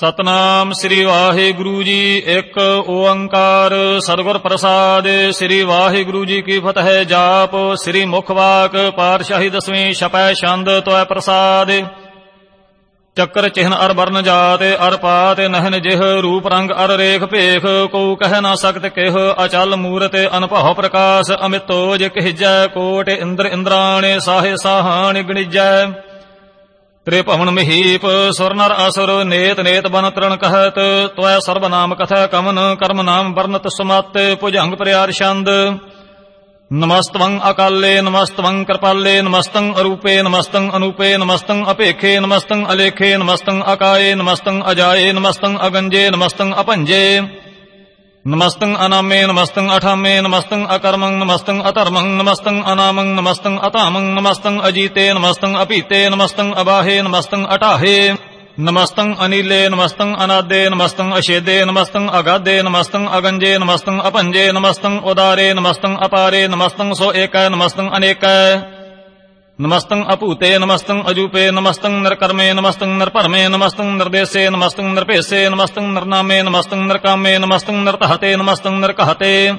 ਸਤਨਾਮ ਸ੍ਰੀ ਵਾਹਿਗੁਰੂ ਜੀ, ਇੱਕ ਓੰਕਾਰ ਸਤਿਗੁਰ ਪ੍ਰਸਾਦ, ਸ੍ਰੀ ਵਾਹਿਗੁਰੂ ਜੀ ਕੀ ਫਤਿਹ ਜਾਪ, ਸ੍ਰੀ ਮੁਖ ਵਾਕ ਪਾਤਸ਼ਾਹੀ ਦਸਵੀਂ ਛਪੈ ਛੰਦ ਤੋਇ ਪ੍ਰਸਾਦ। ਚੱਕਰ ਚਿਹਨ ਅਰ ਵਰਨ ਜਾਤ, ਅਰ ਪਾਤ ਨਹਿਨ ਜਿਹ, ਰੂਪ ਰੰਗ ਅਰ ਰੇਖ ਭੇਖ ਕੋ ਕਹਿ ਨਾ ਸਕਤ ਕਿਹ, ਅਚਲ ਮੂਰਤ ਅਨਭਉ ਪ੍ਰਕਾਸ਼, ਅਮਿਤੋਜ ਕਹਿਜੈ ਕੋਟ ਇੰਦਰ ਇੰਦਰਾਣੇ, ਸਾਹੇ ਸਾਹਾਣ ਗਣਿਜੈ ਤ੍ਰੇ ਭਵਨ ਮਹੀਪ ਸੁਰ ਨਰ ਅਸੁਰ, ਨੇਤ ਨੇਤ ਬਨ ਤ੍ਰਣ ਕਹਤ ਤੋਇ ਸਰਬ ਨਾਮ ਕਥਾ ਕਮਨ, ਕਰਮ ਨਾਮ ਵਰਨਤ ਸੁਮਤ ਭੁਜੰਗ ਪ੍ਰਿਆਰ ਛੰਦ। ਨਮਸਤਵੰ ਅਕਾਲੇ, ਨਮਸਤਵੰ ਕਿਰਪਾਲੇ, ਨਮਸਤੰ ਅਰੂਪੇ, ਨਮਸਤੰ ਅਨੂਪੇ, ਨਮਸਤੰ ਅਪੇਖੇ, ਨਮਸਤੰ ਅਲੇਖੇ, ਨਮਸਤੰ ਅਕਾਏ, ਨਮਸਤੰ ਅਜਾਏ, ਨਮਸਤੰ ਅਗੰਜੇ, ਨਮਸਤੰ ਅਪੰਜੇ। ਨਮਸਤੰ ਅਨਾਮੇ ਨਮਸਤੰ ਅਠਾਮੇ ਨਮਸਤੰ ਅਕਰਮੰ ਨਮਸਤੰ ਅਧਰਮੰ ਨਮਸਤੰ ਅਨਾਮੰ ਨਮਸਤੰ ਅਧਾਮੰ ਨਮਸਤੰ ਅਜੀਤੇ ਨਮਸਤੰ ਅਪੀਤੇ ਨਮਸਤੰ ਅਬਾਹੇ ਨਮਸਤੰ ਅਟਾਹੇ ਨਮਸਤੰ ਅਨੀਲੇ ਨਮਸਤੰ ਅਨਾਦੇ ਨਮਸਤੰ ਅਸ਼ੇਦੇ ਨਮਸਤੰ ਅਗਾਦੇ ਨਮਸਤੰ ਅਗੰਜੇ ਨਮਸਤੰ ਅਪੰਜੇ ਨਮਸਤੰ ਉਦਾਰੇ ਨਮਸਤੰ ਅਪਾਰੇ ਨਮਸਤੰ ਸੋ ਏਕੈ ਨਮਸਤੰ ਅਨੇਕੈ ਨਮਸਤੰ ਅਭੂਤੇ, ਨਮਸਤੰ ਅਜੂਪੇ, ਨਮਸਤੰ ਨਿਰਕਰਮੇ, ਨਮਸਤੰ ਨਿਰਭਰਮੇ, ਨਮਸਤੰ ਨਿਰਦੇਸੇ, ਨਮਸਤੰ ਨਿਰਭੇਸੇ, ਨਮਸਤੰ ਨਿਰਨਾਮੇ, ਨਮਸਤੰ ਨਿਰਕਾਮੇ, ਨਮਸਤੰ ਨਿਰਤਹਤੇ, ਨਮਸਤੰ ਨਿਰਕਹਤੇ।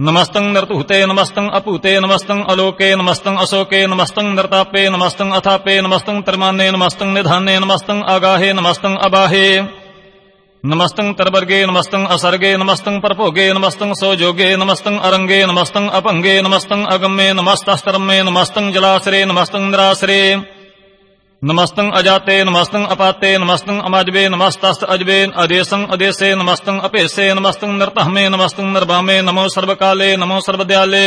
ਨਮਸਤੰ ਨਿਰਤੂਤੇ ਨਮਸਤੰ ਅਭੂਤੇ, ਨਮਸਤੰ ਅਲੋਕੇ, ਨਮਸਤੰ ਅਸ਼ੋਕੇ, ਨਮਸਤੰ ਨਿਰਤਾਪੇ, ਨਮਸਤੰ ਅਥਾਪੇ, ਨਮਸਤੰ ਤਰਮਾਨੇ, ਨਮਸਤੰ ਨਿਧਾਨੇ, ਨਮਸਤੰ ਆਗਾਹੇ, ਨਮਸਤੰ ਅਬਾਹੇ। ਨਮਸਤੰ ਤਰਵਰਗੇ ਨਮਸਤੰ ਅਸਰਗੇ ਨਮਸਤੰ ਪਰਭੋਗੇ ਨਮਸਤੰ ਸੋਜੋਗੇ ਨਮਸਤੰ ਅਰੰਗੇ ਨਮਸਤੰ ਅਭੰਗੇ ਨਮਸਤੰ ਅਗੰਮੇ ਨਮਸਤਸਤਰਮੇ ਨਮਸਤੰ ਜਲਾਸਰੇ ਨਮਸਤੰ ਨਿਰਾਸਰੇ ਨਮਸਤੰ ਅਜਾਤੇ ਨਮਸਤੰ ਅਪਾਤੇ ਨਮਸਤੰ ਅਮਜਬੇ ਨਮਸਤਸਤ ਅਜਬੇ ਅਦੇਸੰ ਅਦੇਸੇ ਨਮਸਤੰ ਅਭੇਸੇ ਨਮਸਤੰ ਨਿਰਤਹਮੇ ਨਮਸਤੰ ਨਿਰਭਾਮੇ ਨਮੋ ਸਰਬਕਾਲੇ ਨਮੋ ਸਰਬਦਿਆਲੇ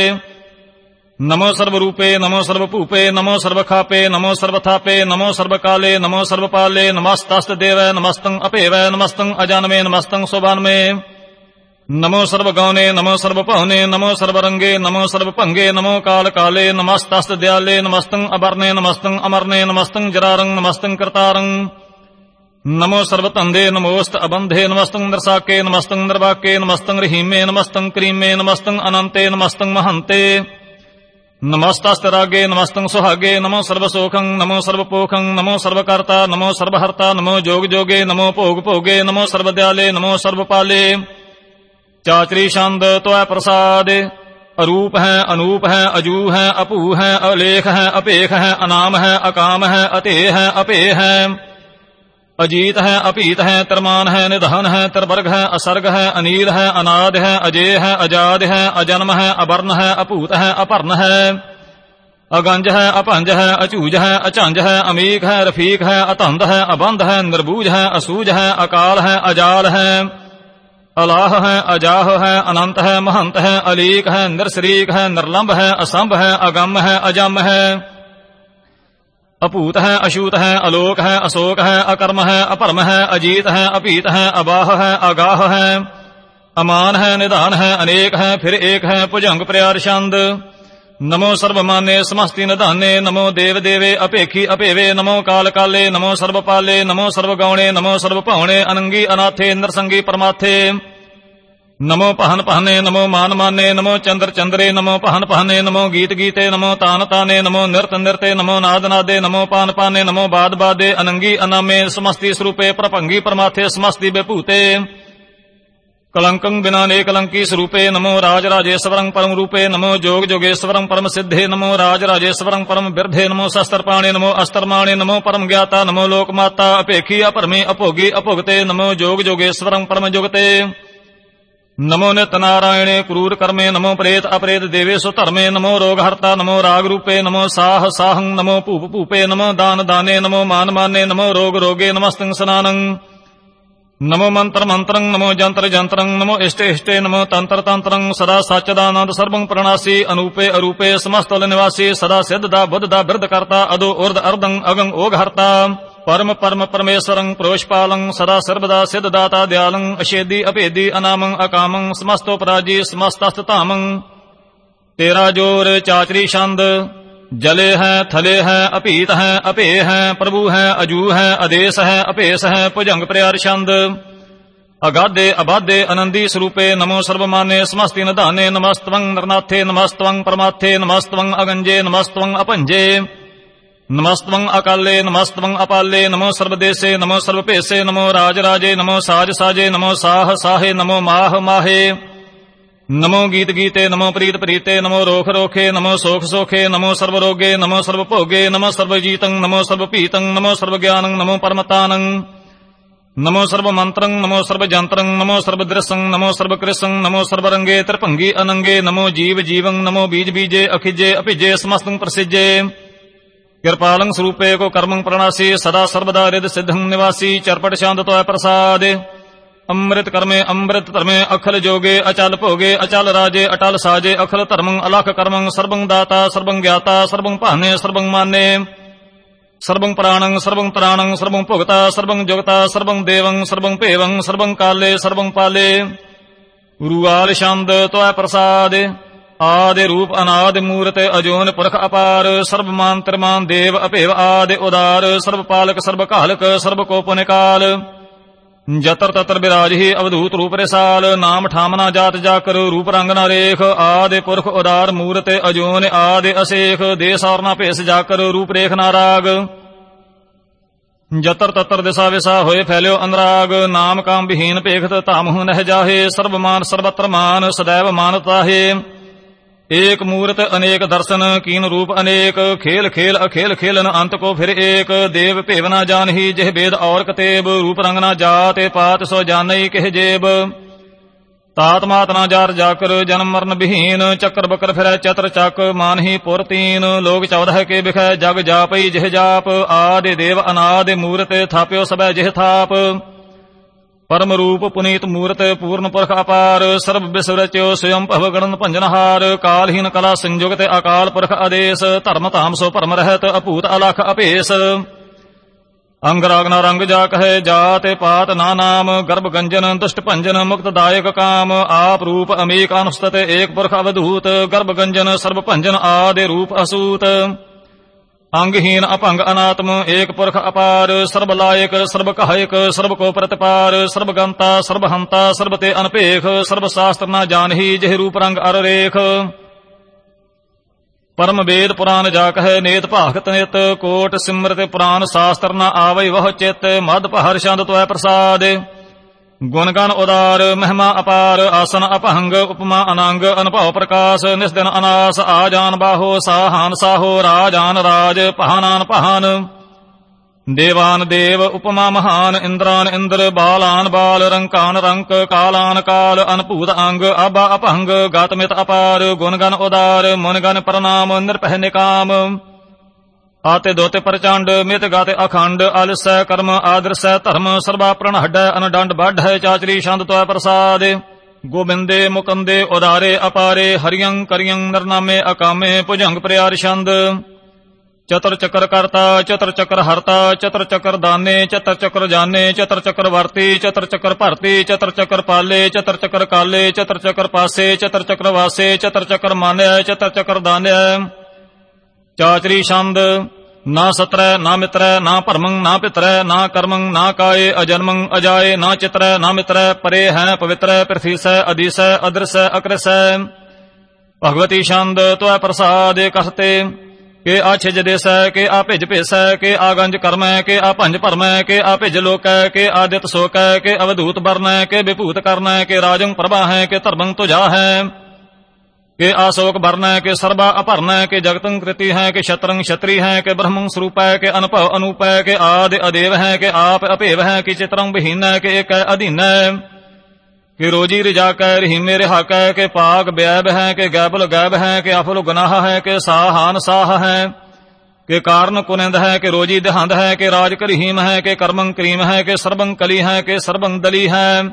ਨਮੋ ਸਰਬ ਰੂਪੇ ਨਮੋ ਸਰਬ ਭੂਪੇ ਨਮੋ ਸਰਬ ਖਾਪੇ ਨਮੋ ਸਰਬ ਥਾਪੇ ਨਮੋ ਸਰਬ ਕਾਲੇ ਨਮੋ ਸਰਬ ਪਾਲੇ ਨਮਸਤਸਤ ਦੇਵੈ ਨਮਸਤੰ ਅਭੇਵੈ ਨਮਸਤੰ ਅਜਾਨਮੇ ਨਮਸਤੰ ਸੁਬਾਨਮੇ ਨਮੋ ਸਰਬ ਗੌਨੇ ਨਮੋ ਸਰਬ ਭਵਨੇ ਨਮੋ ਸਰਬ ਰੰਗੇ ਨਮੋ ਸਰਬ ਭੰਗੇ ਨਮੋ ਕਾਲ ਕਾਲੇ ਨਮਸਤਸਤ ਦਿਆਲੇ ਨਮਸਤੰ ਅਬਰਨੇ ਨਮਸਤੰ ਅਮਰਨੇ ਨਮਸਤੰ ਜਰਾਰੰ ਨਮਸਤੰ ਕਰਤਾਰੰ ਨਮੋ ਸਰਬ ਧੰਦੇ ਨਮੋਸਤ ਅਬੰਧੇ ਨਮਸਤੰ ਨਰਸਾਕੇ ਨਮਸਤੰ ਨਿਰਵਾਕੇ ਨਮਸਤੰ ਰਹੀਮੇ ਨਮਸਤੰ ਕਰੀਮੇ ਨਮਸਤੰ ਅਨੰਤੇ ਨਮਸਤੰ ਮਹੰਤੇ ਨਮਸਤਸਤ ਰਾਗੇ ਨਮਸਤੰ ਸੁਹਾਗੇ ਨਮੋ ਸਰਬ ਸੋਖੰ ਨਮੋ ਸਰਬ ਪੋਖੰ ਨਮੋ ਸਰਬ ਕਰਤਾ ਨਮੋ ਸਰਬ ਹਰਤਾ ਨਮੋ ਜੋਗ ਜੋਗੇ ਨਮੋ ਭੋਗ ਭੋਗੇ ਨਮੋ ਸਰਬ ਦਿਆਲੇ ਨਮੋ ਸਰਬ ਪਾਲੇ ਚਾਚਰੀ ਛੰਦ ਤੋਇ ਪ੍ਰਸਾਦ ਅਰੂਪ ਹੈ ਅਨੂਪ ਹੈ ਅਜੂ ਹੈ ਅਭੂ ਹੈ ਅਲੇਖ ਹੈ ਅਪੇਖ ਹੈ ਅਨਾਮ ਹੈ ਅਕਾਮ ਹੈ ਅਤੇ ਹੈ ਅਪੇ ਹੈ ਅਜੀਤ ਹੈ ਅਭੀਤ ਹੈ ਤਰਮਾਨ ਹੈ ਨਿਧਾਨ ਹੈ। ਤਰਵਰਗ ਹੈ ਅਸਰਗ ਹੈ ਅਨੀਲ ਹੈ ਅਨਾਦ ਹੈ ਅਜੇ ਹੈ ਅਜਾਦ ਹੈ ਅਜਨਮ ਹੈ ਅਵਰਨ ਹੈ ਅਭੂਤ ਹੈ ਅਪਰਨ ਹੈ ਅਗੰਜ ਹੈ ਅਭੰਜ ਹੈ। ਅਝੂਜ ਹੈ ਅਝੰਜ ਹੈ ਅਮੀਕ ਹੈ ਰਫੀਕ ਹੈ ਅਤੰਦ ਹੈ ਅਬੰਧ ਹੈ ਨਿਰਬੂਜ ਹੈ ਅਸੂਜ ਹੈ ਅਕਾਲ ਹੈ ਅਜਾਲ ਹੈ। ਅਲਾਹ ਹੈ ਅਜਾਹ ਹੈ ਅਨੰਤ ਹੈ ਮਹੰਤ ਹੈ ਅਲੀਕ ਹੈ ਨਿਰਸਰੀਕ ਹੈ ਨਿਰਲੰਭ ਹੈ ਅਸੰਭ ਹੈ ਅਗੰਮ ਹੈ ਅਜਮ ਹੈ ਅਭੂਤ ਹੈ ਅਸ਼ੂਤ ਹੈ ਅਲੋਕ ਹੈ ਅਸ਼ੋਕ ਹੈ ਅਕਰਮ ਹੈ ਅਪਰਮ ਹੈ ਅਜੀਤ ਹੈ ਅਭੀਤ ਹੈ ਅਬਾਹ ਹੈ ਅਗਾਹ ਹੈ ਅਮਾਨ ਹੈ ਨਿਧਾਨ ਹੈ ਅਨੇਕ ਹੈ ਫਿਰ ਏਕ ਹੈ ਭੁਜੰਗ ਪ੍ਰਿਆਰ ਛੰਦ ਨਮੋ ਸਰਬ ਮਾਨੇ ਸਮਸਤੀ ਨਿਧਾਨੇ ਨਮੋ ਦੇਵ ਦੇਵੇ ਅਪੇਖੀ ਅਪੇਵੇ ਨਮੋ ਕਾਲ ਕਾਲੇ ਨਮੋ ਸਰਬ ਪਾਲੇ ਨਮੋ ਸਰਬ ਗਾਉਣੇ ਨਮੋ ਸਰਬ ਭਾਉਣੇ ਅਨੰਗੀ ਅਨਾਥੇ ਨਰਸੰਗੀ ਪਰਮਾਥੇ ਨਮੋ ਪਹਨ ਪਹਨੇ ਨਮੋ ਮਾਨ ਮਾਨੇ ਨਮੋ ਚੰਦਰ ਚੰਦਰੇ ਨਮੋ ਪਹਨ ਪਹਨੇ ਨਮੋ ਗੀਤ ਗੀਤੇ ਨਮੋ ਤਾਨ ਤਾਨੇ ਨਮੋ ਨਿਰਤ ਨਿਰਤੇ ਨਮੋ ਨਾਦ ਨਾਦੇ ਨਮੋ ਪਾਨ ਪਾਨੇ ਨਮੋ ਬਾਦ ਬਾਦੇ ਅਨੰਗੀ ਅਨਾਮੇ ਸਮਸਤੀ ਸਰੂਪੇ ਪ੍ਰਭੰਗੀ ਪਰਮਾਥੇ ਸਮਸਤੀ ਬੇਭੂਤੇ ਕਲੰਕੰ ਬਿਨਾ ਨੇ ਕਲੰਕੀ ਸਰੂਪੇ ਨਮੋ ਰਾਜ ਰਾਜੇਸ਼ਵਰੰ ਪਰਮ ਰੂਪੇ ਨਮੋ ਜੋਗ ਜੋਗੇਸ਼ਵਰੰ ਪਰਮ ਸਿੱਧੇ ਨਮੋ ਰਾਜ ਰਾਜੇਸ਼ਵਰੰ ਪਰਮ ਬਿਰਧੇ ਨਮੋ ਸ਼ਸਤਰ ਪਾਣੇ ਨਮੋ ਅਸਤਰ ਮਾਣੇ ਨਮੋ ਪਰਮ ਗਿਆਤਾ ਨਮੋ ਲੋਕ ਮਾਤਾ ਅਪੇਖੀ ਅਪਰਮੇ ਅਭੋਗੀ ਅਭੁਗਤੇ ਨਮੋ ਜੋਗ ਜੋਗੇਸ਼ਵਰੰ ਪਰਮ ਜੁਗਤੇ ਨਮੋ ਨਿਤ ਨਾਰਾਇਣੇ ਕਰੂਰ ਕਰਮੇ ਨਮੋ ਪ੍ਰੇਤ ਅਪਰੇਤ ਦੇਵੇ ਸੋ ਧਰਮੇ ਨਮੋ ਰੋਗ ਹਰਤਾ ਨਮੋ ਰਾਗ ਰੂਪੇ ਨਮੋ ਸਾਹ ਸਾਹੰ ਨਮੋ ਭੂਪ ਭੂਪੇ ਨਮੋ ਦਾਨ ਦਾਨੇ ਨਮੋ ਮਾਨ ਮਾਨੇ ਨਮੋ ਰੋਗ ਰੋਗੇ ਨਮਸਤੰ ਸਨਾਨੰ ਨਮੋ ਮੰਤਰ ਮੰਤਰੰ ਨਮੋ ਜੰਤਰ ਸਦਾ ਸਚਦਾਨੰਦ ਸਰਬੰ ਪ੍ਰਣਾਸੀ ਪਰਮ ਪਰਮ ਪਰਮੇਸ਼ਰੰ ਪ੍ਰੋਸ਼ਪਾਲੰ ਸਦਾ ਸਰਬਦਾ ਸਿੱਧ ਦਾਤਾ ਦਿਆਲੰ, ਅਸ਼ੇਦੀ ਅਭੇਦੀ ਅਨਾਮੰ ਅਕਾਮੰ ਸਮਸਤੋ ਪਰਾਜੀ ਸਮਸਤਸਤ ਧਾਮੰ। ਤੇਰਾ ਜੋਰ ਚਾਚਰੀ ਛੰਦ, ਜਲੇ ਹੈ, ਥਲੇ ਹੈ, ਅਭੀਤ ਹੈ, ਅਭੇ ਹੈ, ਪ੍ਰਭੂ ਹੈ, ਅਜੂ ਹੈ ਆਦੇਸ਼ ਹੈ ਅਭੇਸ ਹੈ, ਭੁਜੰਗ ਪ੍ਰਿਆਰ ਛੰਦ। ਅਗਾਧੇ ਅਬਾਧੇ ਅਨੰਦੀ ਸਰੂਪੇ, ਨਮੋ ਸਰਬਮਾਨੇ ਸਮਸਤੀ ਨਿਧਾਨੇ, ਨਮਸਤਵੰ ਨਰਨਾਥੇ, ਨਮਸਤਵੰ ਪਰਮਾਥੇ, ਨਮਸਤਵੰ ਅਗੰਜੇ, ਨਮਸਤਵੰ ਅਪੰਜੇ। ਨਮਸਤਵੰ ਅਕਾਲੇ, ਨਮਸਤਵੰ ਅਪਾਲੇ, ਨਮੋ ਸਰਬਦੇਸੇ, ਨਮੋ ਸਰਬਭੇਸੇ, ਨਮੋ ਰਾਜ ਰਾਜੇ ਨਮੋ ਸਾਜ ਸਾਜੇ ਨਮੋ ਸਾਹ ਸਾਹੇ ਨਮੋ ਮਾਹ ਮਾਹੇ ਨਮੋ ਗੀਤ ਗੀਤੇ ਨਮੋ ਪ੍ਰੀਤ ਪ੍ਰੀਤੇ ਨਮੋ ਰੋਖ ਰੋਖੇ ਨਮੋ ਸੋਖ ਸੋਖੇ ਨਮੋ ਸਰਬ ਰੋਗੇ ਨਮੋ ਸਰਬ ਭੋਗੇ ਨਮੋ ਸਰਬ ਜੀਤੰ ਨਮੋ ਸਰਬ ਭੀਤੰ ਨਮੋ ਸਰਬ ਗਿਆਨੰ ਨਮੋ ਪਰਮਤਾਨੰ। ਨਮੋ ਸਰਬ ਮੰਤਰੰ ਨਮੋ ਸਰਬ ਜੰਤਰੰ ਨਮੋ ਸਰਬ ਦ੍ਰਿਸੰ ਨਮੋ ਸਰਬ ਕ੍ਰਿਸੰ ਨਮੋ ਸਰਬ ਰੰਗੇ ਤਰਭੰਗੀ, ਅਨੰਗੇ, ਨਮੋ ਜੀਵ ਜੀਵੰ, ਨਮੋ ਬੀਜ ਬੀਜੇ, ਅਖਿਜੇ, ਅਭਿਜੇ, ਸਮਸਤੰ ਪ੍ਰਸਿਜੇ। ਕਿਰਪਾਲੰ ਸਰੂਪੇ ਕੋ ਕਰਮੰ ਪ੍ਰਣਾਸੀ, ਸਦਾ ਸਰਬਦਾ ਰਿਦ ਸਿਧੰ ਨਿਵਾਸੀ, ਚਰਪਟ ਸ਼ਾਂਤ ਤੋਇ ਪ੍ਰਸਾਦੇ। ਅੰਮ੍ਰਿਤ ਕਰਮੇ ਅੰਮ੍ਰਿਤ ਧਰਮੇ, ਅਖਲ ਜੋਗੇ ਅਚਲ ਭੋਗੇ, ਅਚਲ ਰਾਜੇ ਅਟਲ ਸਾਜੇ, ਅਖਲ ਧਰਮੰ ਅਲਖ ਕਰਮੰ, ਸਰਬੰ ਦਾਤਾ, ਸਰਬੰ ਗਿਆਤਾ, ਸਰਬੰ ਭਾਨੇ, ਸਰਬੰ ਮਾਨੇ। ਸਰਬੰ ਪ੍ਰਾਣੰ, ਸਰਬੰ ਤਰਾਣੰ, ਸਰਬੰ ਭੁਗਤਾ, ਸਰਬੰ ਜੁਗਤਾ, ਸਰਬੰ ਦੇਵੰ, ਸਰਬੰ ਭੇਵੰ, ਸਰਬੰ ਕਾਲੇ, ਸਰਬੰ ਪਾਲੇ। ਗੁਰੂਆਲ ਛੰਦ ਤੋਇ ਪ੍ਰਸਾਦ। ਆਦਿ ਰੂਪ ਅਨਾਦ ਮੂਰਤ ਅਜੋਨ ਪੁਰਖ ਅਪਾਰ, ਸਰਬ ਮਾਨ ਤਰਮਾਨ ਦੇਵ ਅਭੇਵ ਆਦਿ ਉਦਾਰ, ਸਰਬ ਪਾਲਕ, ਸਰਬ ਕਾਲਕ ਸਰਬ ਕੋ ਪੁਨਿਕਾਲ ਜਤਰ ਤਤਰ ਬਿਰਾਜਹੀ ਅਵਧੂਤ ਰੂਪ ਰਸਾਲ, ਨਾਮ ਠਾਮਨਾ ਜਾਤ ਜਾਕਰ, ਰੂਪ ਰੰਗ ਨਾ ਰੇਖ, ਆਦੇ ਪੁਰਖ ਉਦਾਰ ਮੂਰਤ ਅਜੋਨ ਆਦੇ ਅਸੇਖ ਦੇ ਸੌਰਨਾ ਭੇਸ ਜਾਕਰ, ਰੂਪ ਰੇਖ ਨਾ ਰਾਗ। ਜਤਰ ਤਤਰ ਦਿਸਾ ਵਿਸਾ ਹੋਏ ਫੈਲਿਓ ਅਨਰਾਗ, ਨਾਮ ਕਾਮ ਵਿਹੀਨ ਭੇਖਤ ਧਾਮਹੁ ਨਹਿ ਜਾਹੇ, ਸਰਬ ਮਾਨ ਸਰਬਤਰ ਮਾਨ ਸदैव ਮਾਨਤਾਹੇ ਏਕ ਮੂਰਤ ਅਨੇਕ ਦਰਸ਼ਨ, ਕੀਨ ਰੂਪ ਅਨੇਕ, ਖੇਲ ਖੇਲ ਅਖੇਲ ਖੇਲਨ ਅੰਤ ਕੋ ਫਿਰ ਏਕ, ਦੇਵ ਭੇਵਨਾ ਜਾਣਹੀ, ਜਿਹ ਬੇਦ ਔਰ ਕਤੇਬ ਰੂਪ ਰੰਗ ਨਾ ਜਾਤ ਪਾਤ ਸੋ ਜਾਣਈ ਕਿਹ ਜੇਬ। ਤਾਤ ਮਾਤ ਨਾ ਜਾਰ ਜਾਕਰ, ਜਨਮ ਮਰਨ ਵਿਹੀਨ ਚੱਕਰ ਬਕਰ ਫਿਰੈ ਚਤਰ ਚੱਕ, ਮਾਨਹੀ ਪੁਰ ਤੀਨ, ਲੋਕ 14 ਕੇ ਬਿਖੈ ਜਗ ਜਾਪਈ ਜਿਹ ਜਾਪ, ਆਦੇ ਦੇਵ ਅਨਾਦੇ ਮੂਰਤ ਥਾਪਿਓ ਸਭੈ ਜਿਹ ਥਾਪ। ਪਰਮ ਰੂਪ ਪੁਨੀਤ ਮੂਰਤ ਪੂਰਨ ਪੁਰਖ ਅਪਾਰ, ਸਰਬ ਵਿਸਵ ਸਯੰ ਭਵ ਗਣਨ ਭੰਜਨਹਾਰ, ਕਾਲਹੀਨ ਕਲਾ ਸੰਯੁਗਤ ਅਕਾਲ ਪੁਰਖ ਆਦੇਸ, ਧਰਮ ਧਾਮ ਸੋ ਭਰਮ ਰਹਿਤ ਅਭੂਤ ਅਲਖ ਅਪੇਸ਼ ਅੰਗ ਰਾਗ ਨਾ ਰੰਗ ਜਾ ਕਹੇ ਜਾਤ ਪਾਤ ਨਾ ਨਾਮ, ਗਰਭ ਗੰਜਨ ਦੁਸ਼ਟ ਭੰਜਨ ਮੁਕਤ ਦਾਇਕ ਕਾਮ, ਆਪ ਰੂਪ ਅਮੇਕ ਅਨੁਸਤਤ ਏਕ ਪੁਰਖ ਅਵਧੂਤ, ਗਰਭ ਗੰਜਨ ਸਰਬ ਭੰਜਨ ਆਦੇ ਰੂਪ ਅਸੂਤ। ਅੰਗਹੀਨ ਅਭੰਗ ਅਨਾਤਮ, ਏਕ ਪੁਰਖ ਅਪਾਰ ਸਰਬ ਲਾਇਕ ਸਰਬ ਕਹਾਇਕ ਸਰਬ ਕੋ ਪ੍ਰਤਪਾਰ ਸਰਬ ਗੰਤਾ ਸਰਬ ਹੰਤਾ ਸਰਬ ਤੇ ਅਨਪੇਖ ਸਰਬ ਸ਼ਾਸਤਰ ਨਾ ਜਾਣਹੀ ਜਿਹ ਰੂਪ ਰੰਗ ਅਰ ਰੇਖ। ਪਰਮ ਵੇਦ ਪੁਰਾਨ ਜਾ ਕਹੈ ਨੇਤ ਭਾਗਤ ਨਿਤ, ਕੋਟ ਸਿਮਰਤ ਪੁਰਾਨ ਸ਼ਾਸਤਰ ਨਾ ਆਵੈ ਵਹ ਚਿਤ, ਮਦ ਪਹਰ ਛੰਦ ਤੋੈ ਪ੍ਰਸਾਦ। ਗੁਣ ਗਣ ਉਦਾਰ, ਮਹਿਮਾ ਅਪਾਰ, ਆਸਨ ਅਪਹੰਗ, ਉਪਮਾ ਅਨੰਗ ਅਨਭਉ ਪ੍ਰਕਾਸ਼ ਨਿਸ ਦਿਨ ਅਨਾਸ ਆਜਾਨ ਜਾਨ ਬਾਹੋ, ਸਾਹਾਨ ਸਾਹੋ ਰਾਜਾਨ ਰਾਜ, ਪਹਾਨਾਨ ਪਹਾਨ। ਦੇਵਾਨ ਦੇਵ, ਉਪਮਾ ਮਹਾਨ, ਇੰਦਰਾਨ ਇੰਦਰ, ਬਾਲਾਨ ਬਾਲ, ਰੰਕਾਨ ਰੰਕ, ਕਾਲਾਨ ਕਾਲ, ਅਨਭੂਤ ਅੰਗ ਆਬਾ ਅਪਹੰਗ, ਗਾਤਮਿਤ ਅਪਾਰ ਗੁਣ ਗਣ ਉਦਾਰ, ਮੁਨਗਣ ਪ੍ਰਣਾਮ, ਨਿਰਭੈ ਨਿਕਾਮ। ਆਤੇ ਦੋਤੇ ਪ੍ਰਚੰਡ ਮਿਤ ਗਾਤੇ ਅਖੰਡ ਅਲਸੈ ਕਰਮ ਆਦਰਸੈ ਧਰਮ ਸਰਬਾ ਪ੍ਰਣਹਡੈ ਅਨਡੰਡ ਬਾਢੈ ਚਾਚਰੀ ਛੰਦ ਤੋੈ ਪ੍ਰਸਾਦ ਗੋਬਿੰਦੇ ਮੁਕੰਦੇ ਉਦਾਰੇ ਅਪਾਰੇ ਹਰਿਯੰ ਕਰਿਯੰ ਨਰਨਾਮੇ ਅਕਾਮੇ ਭੁਜੰਗ ਪ੍ਰਿਆਰ ਛੰਦ ਚਤਰ ਚੱਕਰ ਕਰਤਾ ਚਤਰ ਚੱਕਰ ਹਰਤਾ ਚਤਰ ਚੱਕਰ ਦਾਨੇ ਚਤਰ ਚੱਕਰ ਜਾਣੇ ਚਤਰ ਚੱਕਰ ਵਰਤੀ ਚਤਰ ਚੱਕਰ ਭਰਤੀ ਚਤਰ ਚੱਕਰ ਪਾਲੇ ਚਤਰ ਚੱਕਰ ਕਾਲੇ ਚਤਰ ਚੱਕਰ ਪਾਸੇ ਚਤਰ ਚੱਕਰ ਵਾਸੇ ਚਤਰ ਚੱਕਰ ਮਾਨਿਆ ਚਤਰ ਚੱਕਰ ਦਾਨਿਆ ਚਾਚਰੀ ਛੰਦ, ਨਾ ਸਤਰੈ, ਨਾ ਮਿਤਰੈ, ਨਾ ਭਰਮੰ, ਨਾ ਪਿਤਰੈ, ਨਾ ਕਰਮੰ, ਨਾ ਕਾਏ, ਅਜਨਮੰ, ਅਜਾਏ, ਨਾ ਚਿਤਰੈ, ਨਾ ਮਿਤਰੈ, ਪਰੇ ਹੈ, ਪਵਿੱਤਰੈ ਪ੍ਰਥੀਸੈ ਅਦੀਸੈ, ਅਦਰਸੈ, ਅਕਰਸੈ। ਭਗਵਤੀ ਛੰਦ ਤੋੈ ਪ੍ਰਸਾਦ ਕਹਤੇ ਕੇ ਆ ਛਿਜ ਦੇਸੈ, ਕੇ ਆ ਭਿਜ ਭੇਸੈ, ਕੇ ਆ ਗੰਜ ਕਰਮੈ, ਕੇ ਆ ਭੰਜ ਭਰਮੈ, ਕੇ ਆ ਭਿਜ ਲੋਕੈ, ਕੇ ਆਦਿਤ ਸੋਕੈ, ਕੇ ਅਵਧੂਤ ਬਰਨੈ ਕੇ ਵਿਭੂਤ ਕਰਨੈ, ਕੇ ਰਾਜੰ ਪ੍ਰਭਾ ਹੈ ਕੇ ਧਰਮੰ ਤੁਜਾ ਹੈ ਕਿ ਆਸੋਕ ਵਰਨ ਹੈ ਕਿ ਸਰਬਾ ਅਪਰਨਾ ਹੈ ਕਿ ਜਗਤੰ ਕ੍ਰਿਤੀ ਹੈ ਕਿ ਸ਼ਤਰੰ ਸ਼ਤਰੀ ਹੈ ਕਿ ਬ੍ਰਹਮੰ ਸਰੂਪ ਹੈ ਕਿ ਅਨਭਵ ਅਨੂਪ ਹੈ ਕਿ ਆਦ ਅਦੇਵ ਹੈ ਕਿ ਆਪ ਅਪੇਵ ਹੈ ਕਿ ਚਿਤਰੰ ਬਹੀਨ ਹੈ ਕਿ ਏਕ ਅਧੀਨ ਹੈ ਕਿ ਰੋਜੀ ਰਿਜਾ ਕੈ ਰਹੀ ਮੇਰੇ ਹਕ ਹੈ ਕਿ ਪਾਕ ਬੈਬ ਹੈ ਕਿ ਗੈਬਲ ਗੈਬ ਹੈ ਕਿ ਅਫਲ ਗੁਨਾਹ ਹੈ ਕਿ ਸਾਹਾਨ ਸਾਹ ਹੈ ਕਿ ਕਾਰਨ ਕੁਨੰਦ ਹੈ ਕਿ ਰੋਜੀ ਦਹੰਦ ਹੈ ਕਿ ਰਾਜ ਕਰੀਮ ਹੈ ਕਿ ਕਰਮੰ ਕਰੀਮ ਹੈ ਕਿ ਸਰਬੰ ਕਲੀ ਹੈ ਕਿ ਸਰਬੰ ਦਲੀ ਹੈ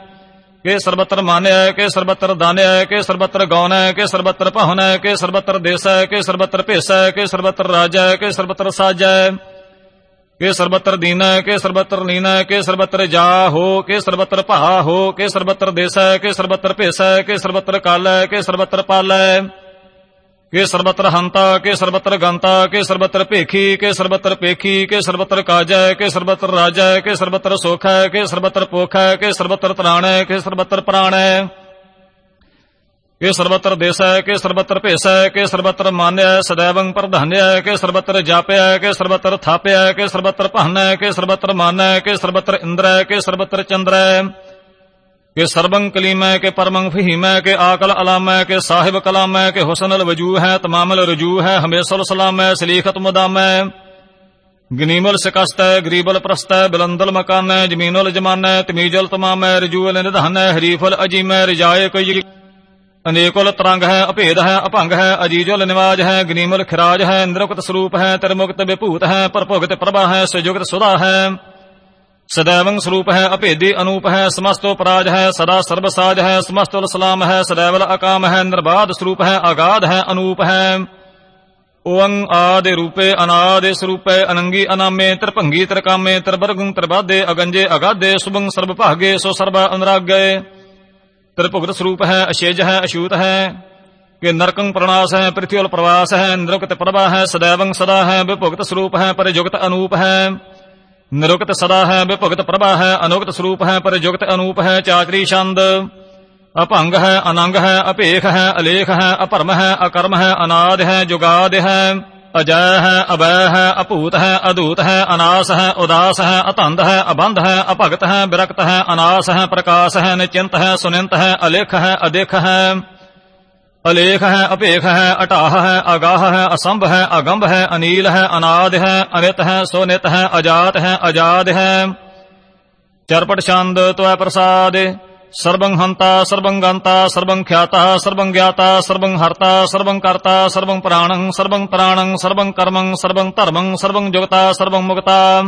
ਕੇ ਸਰਬਤਰ ਮਾਨਿਆ ਕੇ ਸਰਬਤਰ ਦਾਨਿਆ ਕੇ ਸਰਬਤਰ ਹੈ ਕੇ ਸਰਬਤਰ ਪਹੁਨੈ ਕੇ ਸਰਬਤਰ ਦੇਸੈ ਕੇ ਸਰਬਤਰ ਹੈ ਕੇ ਸਰਬਤਰ ਰਾਜੈ ਕੇ ਸਰਬਤਰ ਸਾਜੈ ਕੇ ਸਰਬਤਰ ਦੀਨੈ ਕੇ ਸਰਬਤਰ ਲੀਨੈ ਕੇ ਸਰਬਤਰ ਜਾ ਹੋ ਕੇ ਸਰਬਤਰ ਭਾ ਹੋ ਕੇ ਸਰਬਤਰ ਹੈ ਕੇ ਸਰਬਤਰ ਭੇਸ ਹੈ ਕੇ ਸਰਬਤਰ ਹੈ ਕੇ ਸਰਬਤਰ ਹੈ ਕੇ ਸਰਬਤਰ ਹੰਤਾ ਕੇ ਸਰਬਤਰ ਗੰਤਾ ਕੇ ਸਰਬਤਰ ਭੇਖੀ ਕੇ ਸਰਬਤਰ ਪੇਖੀ ਕੇ ਸਰਬਤਰ ਕਾਜੈ ਕੇ ਸਰਬਤਰ ਰਾਜੈ ਕੇ ਸਰਬਤਰ ਸੋਖੈ ਕੇ ਸਰਬਤਰ ਪੋਖੈ ਕੇ ਸਰਬਤਰ ਤਰਾਣੈ ਕੇ ਸਰਬਤਰ ਪ੍ਰਾਣੈ ਕੇ ਸਰਬਤਰ ਦੇਸੈ ਕੇ ਸਰਬਤਰ ਭੇਸੈ ਕੇ ਸਰਬਤਰ ਮਾਨਿਆ ਸदैवੰ ਪ੍ਰਧਾਨਿਆ ਕੇ ਸਰਬਤਰ ਜਾਪਿਆ ਕੇ ਸਰਬਤਰ ਥਾਪਿਆ ਕੇ ਸਰਬਤਰ ਭਾਨੈ ਕੇ ਸਰਬਤਰ ਮਾਨੈ ਕੇ ਸਰਬਤਰ ਇੰਦਰੈ ਕੇ ਸਰਬਤਰ ਚੰਦਰੈ ਕਿ ਸਰਬੰ ਕਲੀਮੈ ਕੇ ਪਰਮੰ ਫਹੀਮੈ ਕੇ ਆਕਲ ਅਲਾਮੈ ਕੇ ਸਾਹਿਬ ਕਲਾਮੈ ਕੇ ਹੁਸਨਲ ਵਜੂ ਹੈ, ਤਮਾਮਲ ਰਜੂ ਹੈ, ਹਮੇਸਲ ਸਲਾਮੈ ਸਲੀਖਤ ਮੁਦਾਮੈ ਗਨੀਮਲ ਸਕਸਤੈ ਗਰੀਬਲ ਪ੍ਰਸਤੈ ਬਲੰਦਲ ਮਕਾਨੈ ਜਮੀਨਲ ਜਮਾਨੈ ਤਮੀਜਲ ਤਮਾਮੈ ਰਜੂਲ ਨਿਧਾਨੈ ਹਰੀਫਲ ਅਜੀਮੈ ਰਜਾਏ ਕੋਈ ਅਨੇਕੁਲ ਤਰੰਗ ਹੈ, ਅਭੇਦ ਹੈ, ਅਭੰਗ ਹੈ, ਅਜੀਜੁਲ ਨਿਵਾਜ ਹੈ, ਗਨੀਮਲ ਖਿਰਾਜ ਹੈ ਨਿਰੁਕਤ ਸਰੂਪ ਹੈ, ਤਿਰਮੁਕਤ ਵਿਭੂਤ ਹੈ, ਪਰਭੁਗਤ ਪ੍ਰਭਾ ਹੈ ਸੁਜੁਗਤ ਸੁਦਾ ਹੈ ਸदैवं ਸਰੂਪ ਹੈ। सदैवं स्वरूप है अपेदि अनूप है समस्तोपराज है सदा सर्वसाज है समस्तोल सलाम है सदैवल अकाम है निर्बाध स्वरूप है अगाध है अनूप है ओं आदि रूपे अनादि स्वरूपे अनंगी अनामे त्रिभंगी त्रिकामे त्रिवर्गुं त्रिबादे अगंजे अगाधे शुभं सर्वभागे सो सर्व अनुराग्य त्रिपुग्र स्वरूप है अशेज है अशूत है कि नरकं प्रणास है पृथ्वी प्रवास है निरुक्त प्रभा है सदैवं सदा है विभुक्त स्वरूप है परिजुक्त अनूप है ਨਿਰੁਕਤ ਸਦਾ ਹੈ, ਵਿਭੁਗਤ ਪ੍ਰਭਾ ਹੈ ਅਨੁਕਤ ਸਰੂਪ ਹੈ ਪਰਿਜੁਗਤ ਅਨੂਪ ਹੈ ਚਾਤਰੀ ਛੰਦ। ਅਭੰਗ ਹੈ, ਅਨੰਗ ਹੈ ਅਭੇਖ ਹੈ, ਅਲੇਖ ਹੈ, ਅਪਰਮ ਹੈ, ਅਕਰਮ ਹੈ, ਅਨਾਦ ਹੈ, ਜੁਗਾਦ ਹੈ। ਅਜੈ ਹੈ ਅਬੈ ਹੈ, ਅਭੂਤ ਹੈ, ਅਦੂਤ ਹੈ, ਅਨਾਸ ਹੈ, ਉਦਾਸ ਹੈ, ਅਤੰਦ ਹੈ, ਅਬੰਧ ਹੈ, ਅਭਗਤ ਹੈ, ਵਿਰਕਤ ਹੈ, ਅਨਾਸ ਹੈ, ਪ੍ਰਕਾਸ਼ ਹੈ, ਨਿਚਿੰਤ ਹੈ, ਸੁਨਿੰਤ ਹੈ, ਅਲੇਖ ਹੈ, ਅਦੇਖ ਹੈ। ਅਲੇਖ ਹੈ ਅਭੇਖ ਹੈ ਅਟਾਹ ਹੈ ਅਗਾਹ ਹੈ ਅਸੰਭ ਹੈ ਅਗੰਭ ਹੈ ਅਨੀਲ ਹੈ ਅਨਾਦ ਹੈ ਅਨਿਤ ਹੈ ਸੋਨਿਤ ਹੈ ਅਜਾਤ ਹੈ ਅਜਾਦ ਹੈ ਚਰਪਟ ਛੰਦ ਤੋਇ ਪ੍ਰਸਾਦ, ਸਰਬੰ ਹੰਤਾ, ਸਰਬੰ ਗੰਤਾ, ਸਰਬੰ ਖਿਆਤਾ, ਸਰਬੰ ਗਿਆਤਾ, ਸਰਬੰ ਹਰਤਾ, ਸਰਬੰ ਕਰਤਾ, ਸਰਬੰ ਪ੍ਰਾਣੰ ਸਰਬੰ ਪ੍ਰਾਣੰ, ਸਰਬੰ ਕਰਮੰ, ਸਰਬੰ ਧਰਮੰ, ਸਰਬੰ ਜੁਗਤਾ, ਸਰਬੰ ਮੁਗਤਾ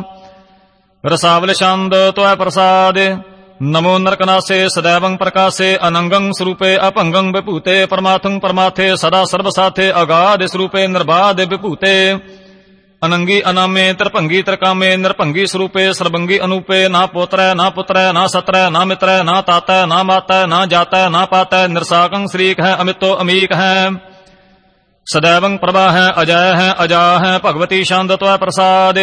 ਰਸਾਵਲ ਛੰਦ ਤੋਇ ਪ੍ਰਸਾਦ नमो नरकनासे सदैवं प्रकाशे अनंगं स्वरूपे अपंगं विभूते परमाथं परमाथे सदा सर्वसाथे अगाध स्वरूपे निर्बाध विभूते अनंगी अनामे त्रिभंगी त्रिकामे नृभंगी स्वरूपे सर्वंगी अनूपे ना पोत्र ना पुत्र ना सत्र ना मित्र ना तात ना माता ना जाता ना पाता निरसाकं श्रीक है अमितो अमीक है सदैवं प्रभा है अजय है अजा है भगवती शांत प्रसाद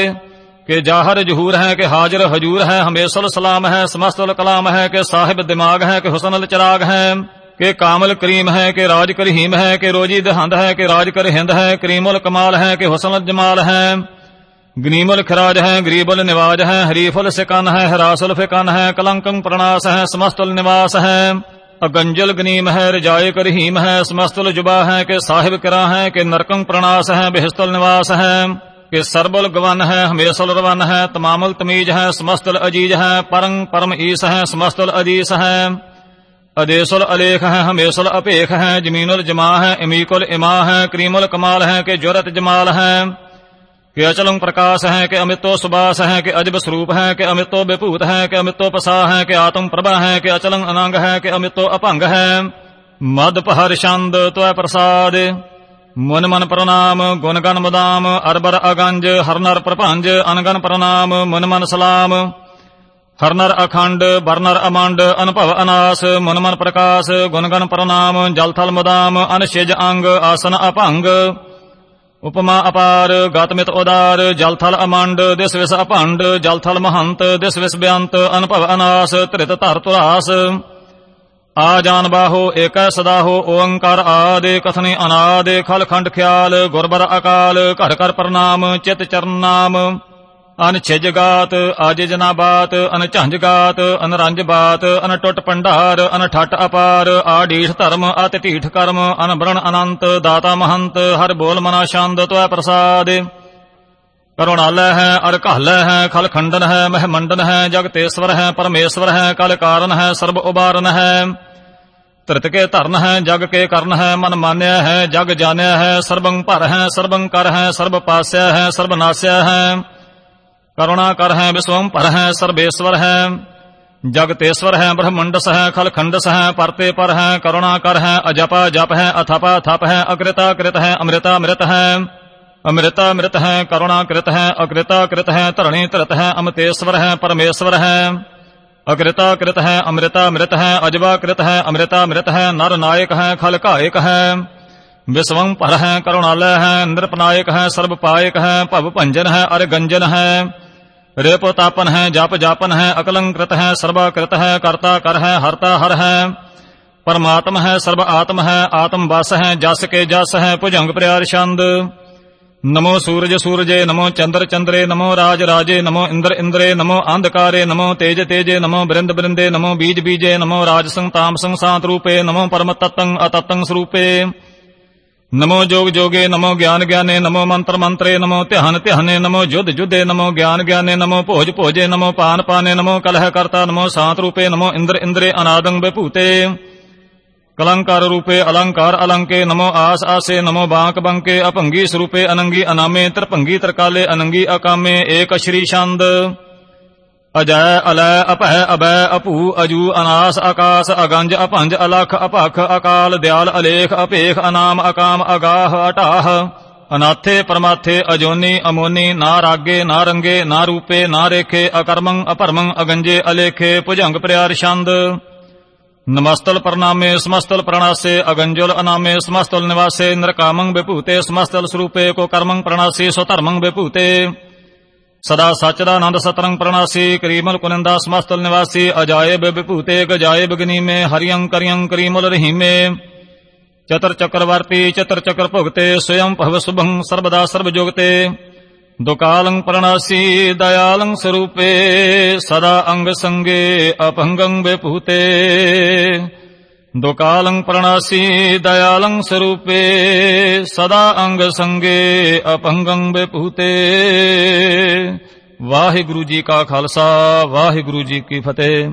ਤੋਇ ਪ੍ਰਸਾਦ ਕਿ ਜਾਹਰ ਜਹੂਰ ਹੈ ਕਿ ਹਾਜ਼ਰ ਹਜੂਰ ਹੈ ਹਮੇਸ਼ਲ ਸਲਾਮ ਹੈ ਸਮਸਤੁਲ ਕਲਾਮ ਹੈ ਕਿ ਸਾਹਿਬ ਦਿਮਾਗ ਹੈ ਕਿ ਹੁਸਨਲ ਚਰਾਗ ਹੈ ਕਿ ਕਾਮਲ ਕਰੀਮ ਹੈ ਕਿ ਰਾਜ ਕਰਹੀਮ ਹੈ ਕਿ ਰੋਜੀ ਦਹੰਦ ਹੈ ਕਿ ਰਾਜ ਕਰ ਹਿੰਦ ਹੈ ਕਰੀਮੁਲ ਕਮਾਲ ਹੈ ਕਿ ਹੁਸਨਲ ਜਮਾਲ ਹੈ ਗਨੀਮੁਲ ਖਰਾਜ ਹੈ ਗਰੀਬੁਲ ਨਿਵਾਜ ਹੈ ਹਰੀਫੁਲ ਸਿਕਨ ਹੈ ਹਰਾਸੁਲ ਫਿਕਨ ਹੈ ਕਲੰਕੰ ਪ੍ਰਣਾਸ ਹੈ ਸਮਸਤੁਲ ਨਿਵਾਸ ਹੈ ਅਗੰਜਲ ਗਨੀਮ ਹੈ ਰਜਾਏ ਕਰਹੀਮ ਹੈ ਸਮਸਤੁਲ ਜੁਬਾ ਹੈ ਕਿ ਸਾਹਿਬ ਕਰਾ ਹੈ ਕਿ ਨਰਕੰ ਪ੍ਰਣਾਸ ਹੈ ਬਿਹਸਤੁਲ ਨਿਵਾਸ ਹੈ ਕਿ ਸਰਬਲ ਗਵਨ ਹੈ, ਹਮੇਸ਼ਲ ਰਵਨ ਹੈ, ਤਮਾਮਲ ਤਮੀਜ ਹੈ, ਸਮਸਤਲ ਅਜੀਜ ਹੈ, ਪਰੰ ਪਰਮ ਈਸ ਹੈ, ਸਮਸਤਲ ਅਜੀਸ ਹੈ। ਅਦੇਸ਼ਲ ਅਲੇਖ ਹੈ, ਹਮੇਸ਼ਲ ਅਪੇਖ ਹੈ, ਜਮੀਨੁਲ ਜਮਾ ਹੈ ਇਮੀਕੁਲ ਇਮਾ ਹੈ, ਕਰੀਮੁਲ ਕਮਾਲ ਹੈ ਕਿ ਜੁਰਤ ਜਮਾਲ ਹੈ। ਕਿ ਅਚਲੰ ਪ੍ਰਕਾਸ਼ ਹੈ ਕਿ ਅਮਿਤੋ ਸੁਬਾਸ ਹੈ ਕਿ ਅਜਬ ਸਰੂਪ ਹੈ ਕਿ ਅਮਿਤੋ ਵਿਭੂਤ ਹੈ ਕਿ ਅਮਿਤੋ ਪਸਾ ਹੈ ਕਿ ਆਤਮ ਪ੍ਰਭਾ ਹੈ ਕਿ ਅਚਲੰ ਅਨੰਗ ਹੈ ਕਿ ਅਮਿਤੋ ਅਭੰਗ ਹੈ। ਮਦ ਪਹਰ ਛੰਦ ਤੋਇ ਪ੍ਰਸਾਦ। ਮਨ ਮਨ ਪ੍ਰਣਾਮ, ਗੁਣ ਗਨ ਮਦਾਮ ਅਰਬਰ ਅਗੰਜ, ਹਰਨਰ ਪ੍ਰਭੰਜ ਅਨਗਨ ਪ੍ਰਣਾਮ ਮਨ ਮਨ ਸਲਾਮ। ਹਰ ਅਖੰਡ ਬਰਨਰ ਅਮੰਡ, ਅਨਭਵ ਅਨਾਸ ਮਨ ਮਨ ਪ੍ਰਕਾਸ਼, ਗੁਣ ਗਨ ਪ੍ਰਣਾਮ, ਜਲ ਥਲ ਮਦਾਮ ਅਨਸ਼ਿਜ ਅੰਗ, ਆਸਨ ਅਭੰਗ। ਉਪਮਾ ਅਪਾਰ ਗਤਮਿਤ ਉਦਾਰ, ਜਲ ਥਲ ਅਮੰਡ, ਦਿਸ ਵਿਸ ਅਭੰਡ ਜਲ ਥਲ ਮਹੰਤ, ਦਿਸ ਵਿਸ ਬਿਅੰਤ ਅਨਭਵ ਅਨਾਸ ਧਰਿਤ ਧਰ ਤੁਰਾਸ। ਆ ਜਾਨ ਬਾਹੋ, ਏਕੈ ਸਦਾ ਹੋ ਓੰਕਾਰ ਆਦੇ ਕਥਨੇ ਅਨਾਦੇ, ਖਲ ਖੰਡ ਖਿਆਲ, ਗੁਰਬਰ ਅਕਾਲ, ਘਰ ਘਰ ਪ੍ਰਣਾਮ, ਚਿਤ ਚਰਨ ਨਾਮ। ਅਨ ਛਿਜ ਗਾਤ ਆਜ ਅਨ ਝੰਜ ਅਨ ਰੰਜ ਅਨ ਟੁੱਟ ਪੰਡਾਰ ਅਨ ਠੱਟ ਅਪਾਰ, ਆ ਢੀਠ ਧਰਮ, ਅਤ ਢੀਠ ਕਰਮ, ਅਨ ਬ੍ਰਣ ਅਨੰਤ, ਦਾਤਾ ਮਹੰਤ, ਹਰ ਬੋਲ ਮਨਾ ਛੰਦ ਤੋਇ ਪ੍ਰਸਾਦ। ਕਰੁਣਾਲੈ ਹੈ, ਅਰ ਘਾਲੈ ਹੈ, ਖਲ ਖੰਡਨ ਹੈ, ਮਹਿ ਮੰਡਨ ਹੈ, ਜਗਤੇਸ਼ਵਰ ਹੈ, ਪਰਮੇਸ਼ਵਰ ਹੈ ਕਲ ਕਾਰਨ ਹੈ, ਸਰਬ ਉਬਾਰਨ ਹੈ। ਧਰਤ ਕੇ ਧਰਨ ਹੈ ਜਗ ਕੇ ਕਰਨ ਹੈ ਮਨ ਮਾਨਿਆ ਹੈ ਜਗ ਜਾਣਿਆ ਹੈ ਸਰਬੰ ਭਰ ਹੈ ਸਰਬੰ ਕਰ ਹੈ ਸਰਬ ਪਾਸਿਆ ਹੈ ਸਰਬ ਨਾਸਿਆ ਹੈ ਕਰੁਣਾ ਕਰ ਹੈ ਵਿਸਵੰ ਭਰ ਹੈ ਸਰਬੇਸ਼ਵਰ ਹੈ ਜਗਤੇਸ਼ਵਰ ਹੈ ਬ੍ਰਹਮੰਡਸ ਹੈ ਖਲ ਖੰਡਸ ਹੈ ਪਰਤੇ ਪਰ ਹੈ ਕਰੁਣਾ ਕਰ ਹੈ ਅਜਪਾ ਜਪ ਹੈ ਅਥਪਾ ਥਪ ਹੈ ਅਕ੍ਰਿਤਾ ਕ੍ਰਿਤ ਹੈ ਅੰਮ੍ਰਿਤਾ ਅੰਮ੍ਰਿਤ ਹੈ ਅੰਮ੍ਰਿਤਾ ਅੰਮ੍ਰਿਤ ਹੈ ਕਰੁਣਾ ਕ੍ਰਿਤ ਹੈ ਅਕ੍ਰਿਤਾ ਕ੍ਰਿਤ ਹੈ ਧਰਣੀ ਧਰਤ ਹੈ ਅਮਤੇਸ਼ਵਰ ਹੈ ਪਰਮੇਸ਼ਵਰ ਹੈ ਅਕ੍ਰਿਤਾ ਕ੍ਰਿਤ ਹੈ, ਅੰਮ੍ਰਿਤਾ ਅੰਮ੍ਰਿਤ ਹੈ, ਅਜਵਾ ਕ੍ਰਿਤ ਹੈ, ਅੰਮ੍ਰਿਤਾ ਅੰਮ੍ਰਿਤ ਹੈ, ਨਰ ਨਾਇਕ ਹੈ, ਖਲ ਘਾਇਕ ਹੈ। ਵਿਸਵੰ ਭਰ ਹੈ, ਕਰੁਣਾਲੈ ਹੈ, ਨਿਰਪਨਾਇਕ ਹੈ, ਸਰਬ ਪਾਇਕ ਹੈ, ਭਵ ਭੰਜਨ ਹੈ, ਅਰ ਗੰਜਨ ਹੈ। ਰਿਪ ਤਾਪਨ ਹੈ, ਜਪ ਜਾਪਨ ਹੈ, ਅਕਲੰਕ੍ਰਿਤ ਹੈ ਸਰਬਾ ਕ੍ਰਿਤ ਹੈ, ਕਰਤਾ ਕਰ ਹੈ, ਹਰਤਾ ਹਰ ਹੈ। ਪਰਮਾਤਮ ਹੈ, ਸਰਬ ਆਤਮ ਹੈ, ਆਤਮ ਬਸ ਹੈ, ਜਸ ਕੇ ਜਸ ਹੈ, ਭੁਜੰਗ ਪ੍ਰਿਆਰ ਛੰਦ। ਨਮੋ ਸੂਰਜ ਸੂਰਜੇ ਨਮੋ ਚੰਦਰ ਚੰਦਰੇ ਨਮੋ ਰਾਜ ਰਾਜੇ ਨਮੋ ਇੰਦਰ ਇੰਦਰੇ ਨਮੋ ਅੰਧਕਾਰੇ ਨਮੋ ਤੇਜ ਤੇਜੇ ਨਮੋ ਬ੍ਰਿੰਦ ਬ੍ਰਿੰਦੇ ਨਮੋ ਬੀਜ ਬੀਜੇ ਨਮੋ ਰਾਜ ਸੰਗ ਤਾਮ ਸੰਗ ਸਾਤ ਰੂਪੇ ਨਮੋ ਪਰਮ ਤਤੰ ਅਤਤੰ ਸਰੂਪੇ ਨਮੋ ਜੋਗ ਜੋਗੇ ਨਮੋ ਗਿਆਨ ਗਿਆਨੇ ਨਮੋ ਮੰਤਰ ਮੰਤਰੇ ਨਮੋ ਧਿਆਨ ਧਿਆਨੇ ਨਮੋ ਜੁਧ ਜੁਧੇ ਨਮੋ ਗਿਆਨ ਗਿਆਨੇ ਨਮੋ ਭੋਜ ਭੋਜੇ ਨਮੋ ਪਾਨ ਪਾਨੇ ਨਮੋ ਕਲਹ ਕਰਤਾ ਨਮੋ ਸਾਤ ਰੂਪੇ ਨਮੋ ਇੰਦਰ ਇੰਦਰੇ ਅਨਾਦੰ ਵਿਭੂਤੇ ਕਲੰਕਾਰ ਰੂਪੇ ਅਲੰਕਾਰ ਅਲੰਕੇ ਨਮੋ ਆਸ ਆਸੇ ਨਮੋ ਬਾਂਕ ਬੰਕੇ ਅਭੰਗੀ ਸਰੂਪੇ ਅਨੰਗੀ ਅਨਾਮੇ ਤਰਭੰਗੀ ਤਰਕਾਲੇ ਅਨੰਗੀ ਅਕਾਮੇ ਏਕ ਸ਼੍ਰੀ ਛੰਦ। ਅਜੈ ਅਲੈ ਅਭੈ ਅਬੈ ਅਪੂ ਅਜੂ ਅਨਾਸ ਆਕਾਸ ਅਗੰਜ ਅਭੰਜ ਅਲਖ ਅਭਖ ਅਕਾਲ ਦਿਆਲ ਅਲੇਖ ਅਪੇਖ ਅਨਾਮ ਅਕਾਮ ਅਗਾਹ ਅਟਾਹ। ਅਨਾਥੇ ਪਰਮਾਥੇ ਅਜੋਨੀ ਅਮੋਨੀ ਨਾ ਰਾਗੇ ਨਾ ਰੰਗੇ ਨਾ ਰੂਪੇ ਨਾ ਰੇਖੇ ਅਕਰਮੰ ਅਪਰਮੰ ਅਗੰਜੇ ਅਲੇਖੇ ਭੁਜੰਗ ਪ੍ਰਿਆਰ ਛੰਦ। ਨਮਸਤਲ ਪ੍ਰਣਾਮੇ, ਸਮਸਤਲ ਪ੍ਰਣਾਸੇ, ਅਗੰਜਲ ਅਨਾਮੇ, ਸਮਸਤਲ ਨਿਵਾਸੇ ਨਰਕਾਮੰ ਵਿਭੂਤੇ, ਸਮਸਤਲ ਸਰੂਪੇ, ਕੋ ਕਰਮੰ ਪ੍ਰਣਾਸੀ, ਸੋ ਧਰਮੰ ਵਿਭੂਤੇ। ਸਦਾ ਸੱਚ ਦਾ ਆਨੰਦ ਸਤਰੰਗ ਪ੍ਰਣਾਸੀ, ਕਰੀਮਲ ਕੁਨੰਦਾ, ਸਮਸਤਲ ਨਿਵਾਸੀ, ਅਜਾਇਬ ਵਿਭੂਤੇ, ਗਜਾਇਬ ਗਨੀਮੇ ਹਰਿਯੰ ਕਰਿਯੰ ਕਰੀਮਲ ਰਹੀਮੇ। ਚਤਰ ਚੱਕਰਵਰਤੀ, ਚਤਰ ਚੱਕਰ ਭੁਗਤੇ, ਸਵਯੰ ਭਵ ਸੁਭੰ ਸਰਬਦਾ ਸਰਬ ਜੁਗਤੇ ਦੁਕਾਲੰ ਪ੍ਰਣਾਸੀ ਦਇਆਲੰ ਸਰੂਪੇ ਸਦਾ ਅੰਗ ਸੰਗੇ ਅਪੰਗੰ ਵਿਭੂਤੇ ਦੁਕਾਲੰ ਪ੍ਰਣਾਸੀ ਦਇਆਲੰ ਸਰੂਪੇ ਸਦਾ ਅੰਗ ਸੰਗੇ ਅਪੰਗੰ ਵਿਭੂਤੇ ਵਾਹਿਗੁਰੂ ਜੀ ਕਾ ਖਾਲਸਾ ਵਾਹਿਗੁਰੂ ਜੀ ਕੀ ਫਤਿਹ